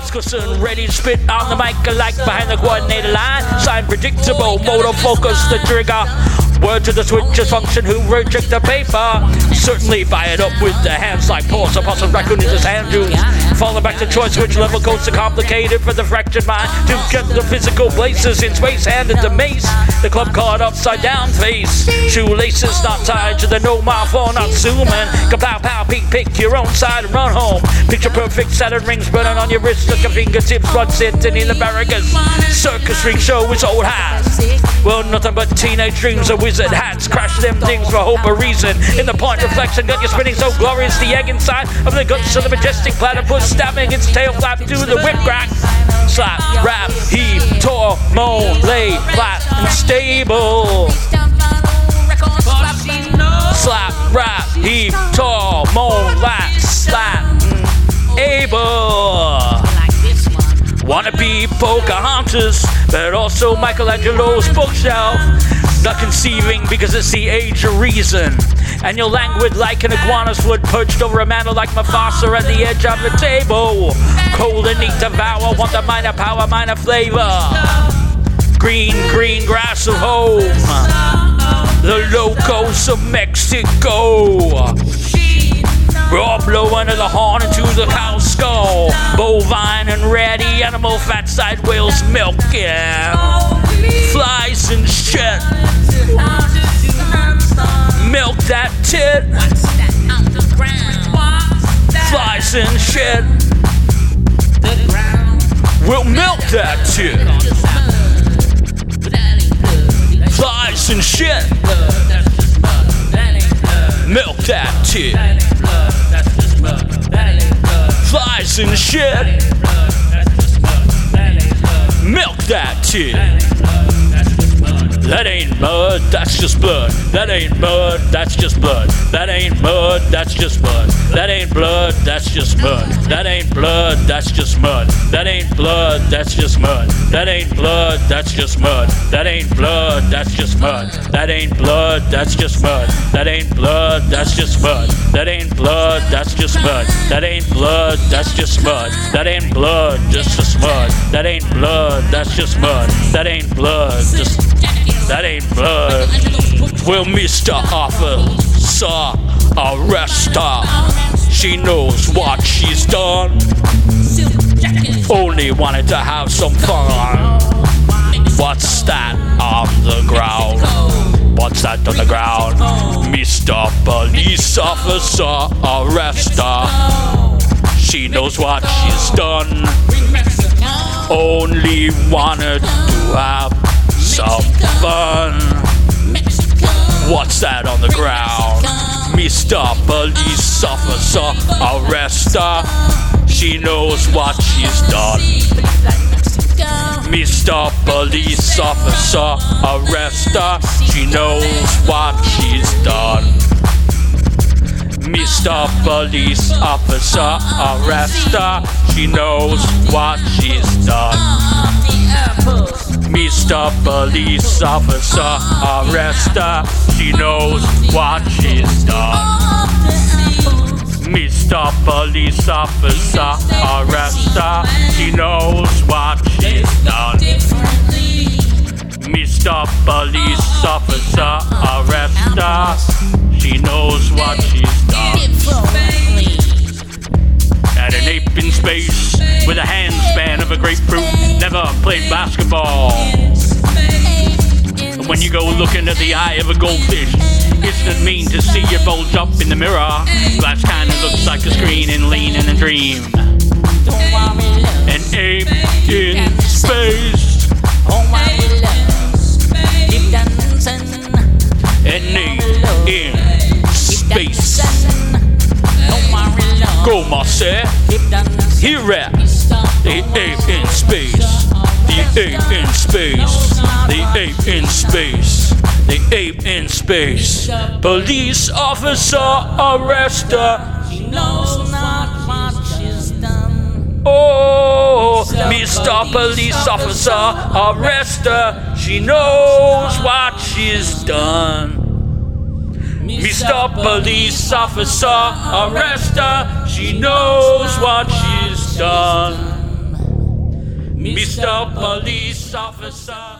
Blitzkerson, ready to spit on the mic like behind the coordinated line. Sign predictable, motor focus the trigger. Word to the switches function who reject the paper. Certainly fired up with the hands like paws upon some raccoon in his hand juice. Falling back to choice which level goes to complicated for the fractured mind. To get the physical places in space handed the mace. The club card upside down face. Shoelaces not tied to the no mile for not zooming. Kapow pow pick pick your own side and run home. Picture perfect Saturn rings burning on your wrist like your fingertips blood sitting in the barricades. Circus ring show is old hat. Well, nothing but teenage dreams of wizard hats. Crash them things for hope or reason. In the point reflection, got you're spinning so glorious. The egg inside of the guts of the majestic platypus stabbing its tail flap to the whip crack. Slap, rap, heave, tore, moan, lay, flat, and stable. Slap, rap, heave, tore, moan, lat, slap, able. Wanna be Pocahontas, but also Michelangelo's bookshelf. Not conceiving because it's the age of reason. And you're languid like an iguana's foot perched over a mantle like Mufasa at the edge of the table. Cold and neat devour, want the minor power, minor flavor. Green, green grass of home. The locos of Mexico. Raw blowing of the horn into the cow skull. Bovine and ratty animal fat side whales milking. And shit. We'll milk that tit. Flies and shit. Milk that tit. Flies and shit. Milk that tit. That ain't mud, that's just blood. That ain't mud, that's just blood. That ain't mud, that's just mud. That ain't blood, that's just mud. That ain't blood, that's just mud. That ain't blood, that's just mud. That ain't blood, that's just mud. That ain't blood, that's just mud. That ain't blood, that's just mud. That ain't blood, that's just mud. That ain't blood, that's just mud. That ain't blood, that's just mud. That ain't blood, just just mud. That ain't blood, that's just mud. That ain't blood, just that ain't blood. Well, Mr. Officer, arrest her. She knows what she's done. Only wanted to have some fun. What's that on the ground? What's that on the ground? Mr. Police Officer, arrest her. She knows what she's done. Only wanted to have fun. What's that on the ground? Mr. Police Officer, arrest her. She knows what she's done. Mr. Police Officer, arrest her. She knows what she's done. Mr. Police Officer, arrest her. She knows what she's done. Mr. Police Officer, arrest her. She knows what she's done. Mr. Police Officer, arrest her. She knows what she's done. Mr. Police Officer, arrest her. She knows what she's done. At an ape in space with a handspan of a grapefruit, never played basketball. But when you go looking at the eye of a goldfish, isn't it mean to see you bulge up in the mirror? Glass kinda looks like a screen in Lean in a Dream. An ape in space. An ape in space. Go, Marcel. Here at the ape in space. The ape in space. The ape in space. The ape in space. Police officer, arrest her. She knows not what she's done. Oh, Mr. Police Officer, arrest her. She knows what she's done. Mr. Police Officer, arrest her. She knows what she's done. Mr. Police Officer.